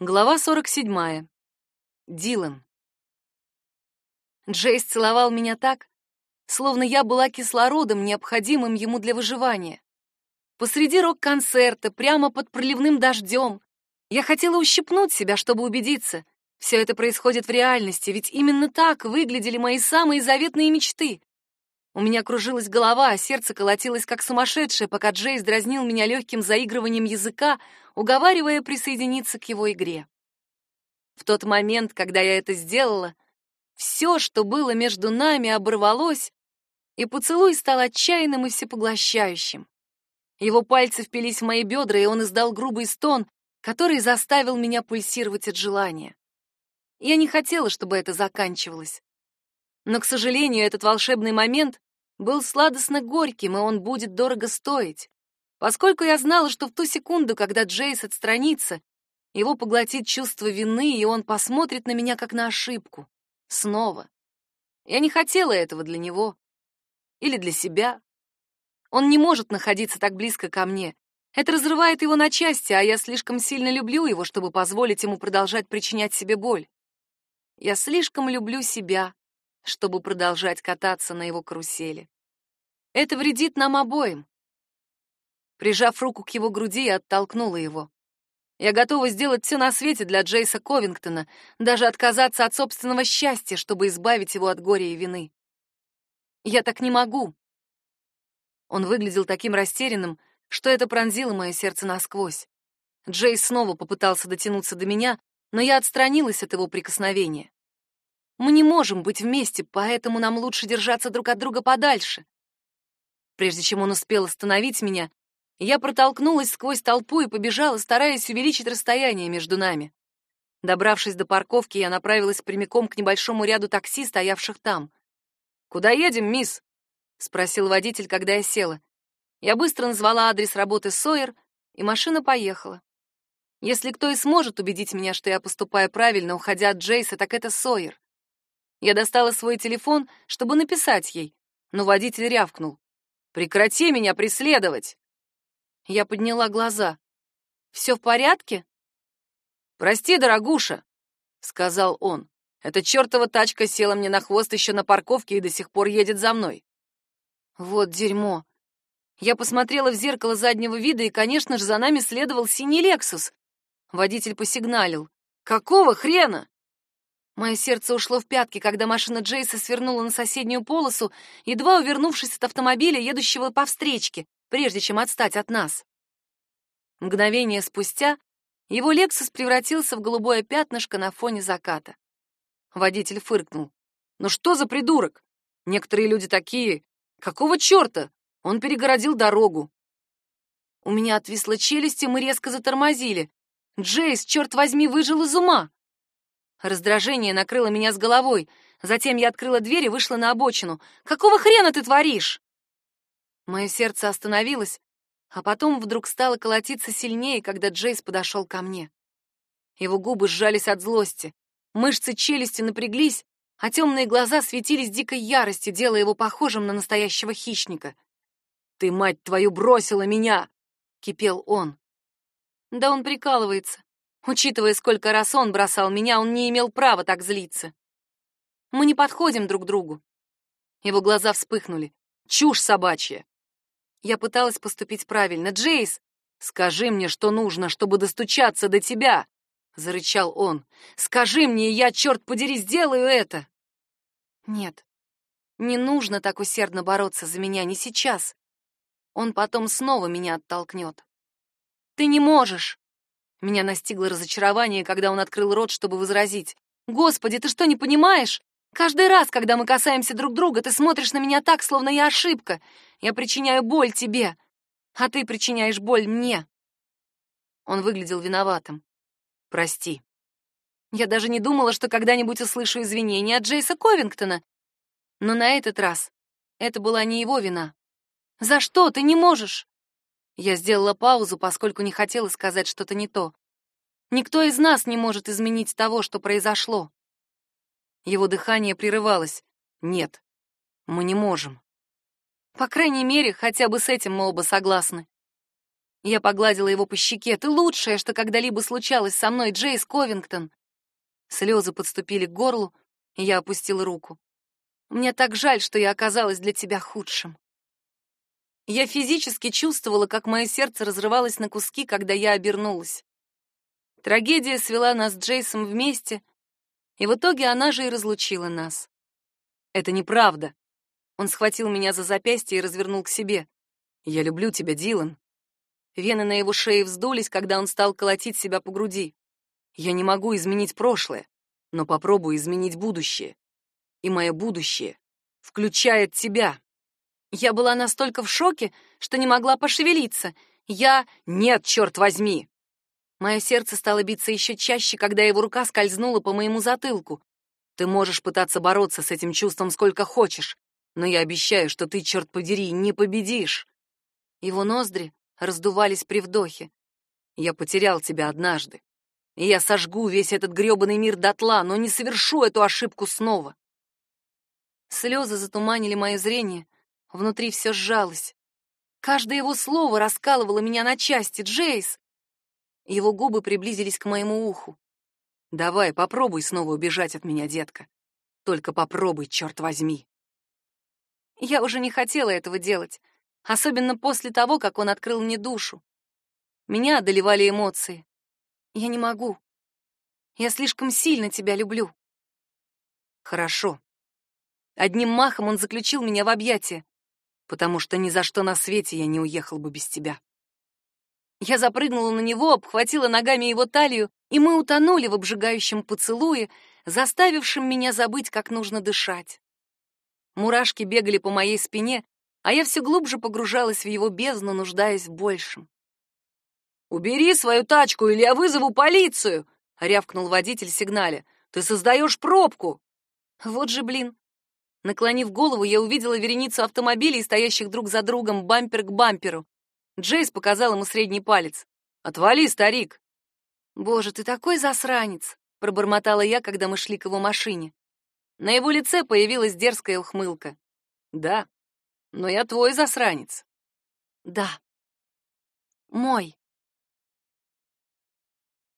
Глава 47. Дилан. Джейс целовал меня так, словно я была кислородом, необходимым ему для выживания. Посреди рок-концерта, прямо под проливным дождем, я хотела ущипнуть себя, чтобы убедиться, все это происходит в реальности, ведь именно так выглядели мои самые заветные мечты. У меня кружилась голова, а сердце колотилось как сумасшедшее, пока Джейс дразнил меня легким заигрыванием языка, уговаривая присоединиться к его игре. В тот момент, когда я это сделала, все, что было между нами, оборвалось, и поцелуй стал отчаянным и всепоглощающим. Его пальцы впились в мои бедра, и он издал грубый стон, который заставил меня пульсировать от желания. Я не хотела, чтобы это заканчивалось. Но, к сожалению, этот волшебный момент был сладостно горьким, и он будет дорого стоить. Поскольку я знала, что в ту секунду, когда Джейс отстранится, его поглотит чувство вины, и он посмотрит на меня как на ошибку. Снова. Я не хотела этого для него. Или для себя. Он не может находиться так близко ко мне. Это разрывает его на части, а я слишком сильно люблю его, чтобы позволить ему продолжать причинять себе боль. Я слишком люблю себя, чтобы продолжать кататься на его карусели. Это вредит нам обоим. Прижав руку к его груди, я оттолкнула его. Я готова сделать все на свете для Джейса Ковингтона, даже отказаться от собственного счастья, чтобы избавить его от горя и вины. Я так не могу. Он выглядел таким растерянным, что это пронзило мое сердце насквозь. Джейс снова попытался дотянуться до меня, но я отстранилась от его прикосновения. Мы не можем быть вместе, поэтому нам лучше держаться друг от друга подальше. Прежде чем он успел остановить меня, я протолкнулась сквозь толпу и побежала, стараясь увеличить расстояние между нами. Добравшись до парковки, я направилась прямиком к небольшому ряду такси, стоявших там. «Куда едем, мисс?» — спросил водитель, когда я села. Я быстро назвала адрес работы Сойер, и машина поехала. Если кто и сможет убедить меня, что я поступаю правильно, уходя от Джейса, так это Сойер. Я достала свой телефон, чтобы написать ей, но водитель рявкнул. «Прекрати меня преследовать!» Я подняла глаза. «Все в порядке?» «Прости, дорогуша», — сказал он. «Эта чертова тачка села мне на хвост еще на парковке и до сих пор едет за мной». Вот дерьмо. Я посмотрела в зеркало заднего вида, и, конечно же, за нами следовал синий «Лексус». Водитель посигналил. «Какого хрена?» Мое сердце ушло в пятки, когда машина Джейса свернула на соседнюю полосу, едва увернувшись от автомобиля, едущего по встречке прежде чем отстать от нас. Мгновение спустя его «Лексус» превратился в голубое пятнышко на фоне заката. Водитель фыркнул. «Ну что за придурок? Некоторые люди такие. Какого черта? Он перегородил дорогу». У меня отвисла челюсть, и мы резко затормозили. Джейс, черт возьми, выжил из ума. Раздражение накрыло меня с головой. Затем я открыла дверь и вышла на обочину. «Какого хрена ты творишь?» Мое сердце остановилось, а потом вдруг стало колотиться сильнее, когда Джейс подошел ко мне. Его губы сжались от злости, мышцы челюсти напряглись, а темные глаза светились дикой яростью, делая его похожим на настоящего хищника. «Ты, мать твою, бросила меня!» — кипел он. Да он прикалывается. Учитывая, сколько раз он бросал меня, он не имел права так злиться. Мы не подходим друг другу. Его глаза вспыхнули. Чушь собачья. Я пыталась поступить правильно. «Джейс, скажи мне, что нужно, чтобы достучаться до тебя!» — зарычал он. «Скажи мне, я, черт подери, сделаю это!» «Нет, не нужно так усердно бороться за меня, не сейчас. Он потом снова меня оттолкнет. Ты не можешь!» Меня настигло разочарование, когда он открыл рот, чтобы возразить. «Господи, ты что, не понимаешь? Каждый раз, когда мы касаемся друг друга, ты смотришь на меня так, словно я ошибка. Я причиняю боль тебе, а ты причиняешь боль мне. Он выглядел виноватым. Прости. Я даже не думала, что когда-нибудь услышу извинения от Джейса Ковингтона. Но на этот раз это была не его вина. За что ты не можешь? Я сделала паузу, поскольку не хотела сказать что-то не то. Никто из нас не может изменить того, что произошло. Его дыхание прерывалось. Нет, мы не можем. По крайней мере, хотя бы с этим мы оба согласны. Я погладила его по щеке. «Ты лучшее, что когда-либо случалось со мной, Джейс Ковингтон!» Слезы подступили к горлу, и я опустила руку. «Мне так жаль, что я оказалась для тебя худшим». Я физически чувствовала, как мое сердце разрывалось на куски, когда я обернулась. Трагедия свела нас с Джейсом вместе, и в итоге она же и разлучила нас. Это неправда. Он схватил меня за запястье и развернул к себе. Я люблю тебя, Дилан. Вены на его шее вздулись, когда он стал колотить себя по груди. Я не могу изменить прошлое, но попробую изменить будущее. И мое будущее включает тебя. Я была настолько в шоке, что не могла пошевелиться. Я... Нет, черт возьми! Мое сердце стало биться еще чаще, когда его рука скользнула по моему затылку. Ты можешь пытаться бороться с этим чувством сколько хочешь, но я обещаю, что ты, черт подери, не победишь. Его ноздри раздувались при вдохе. Я потерял тебя однажды, и я сожгу весь этот грёбаный мир дотла, но не совершу эту ошибку снова. Слезы затуманили мое зрение, внутри все сжалось. Каждое его слово раскалывало меня на части. Джейс! Его губы приблизились к моему уху. Давай, попробуй снова убежать от меня, детка. Только попробуй, черт возьми. Я уже не хотела этого делать, особенно после того, как он открыл мне душу. Меня одолевали эмоции. Я не могу. Я слишком сильно тебя люблю. Хорошо. Одним махом он заключил меня в объятия, потому что ни за что на свете я не уехал бы без тебя. Я запрыгнула на него, обхватила ногами его талию, и мы утонули в обжигающем поцелуе, заставившем меня забыть, как нужно дышать. Мурашки бегали по моей спине, а я все глубже погружалась в его бездну, нуждаясь в большем. «Убери свою тачку, или я вызову полицию!» — рявкнул водитель сигнале. «Ты создаешь пробку!» Вот же блин, Наклонив голову, я увидела вереницу автомобилей, стоящих друг за другом, бампер к бамперу. Джейс показал ему средний палец. «Отвали, старик!» «Боже, ты такой засранец!» — пробормотала я, когда мы шли к его машине. На его лице появилась дерзкая ухмылка. «Да, но я твой засранец». «Да, мой».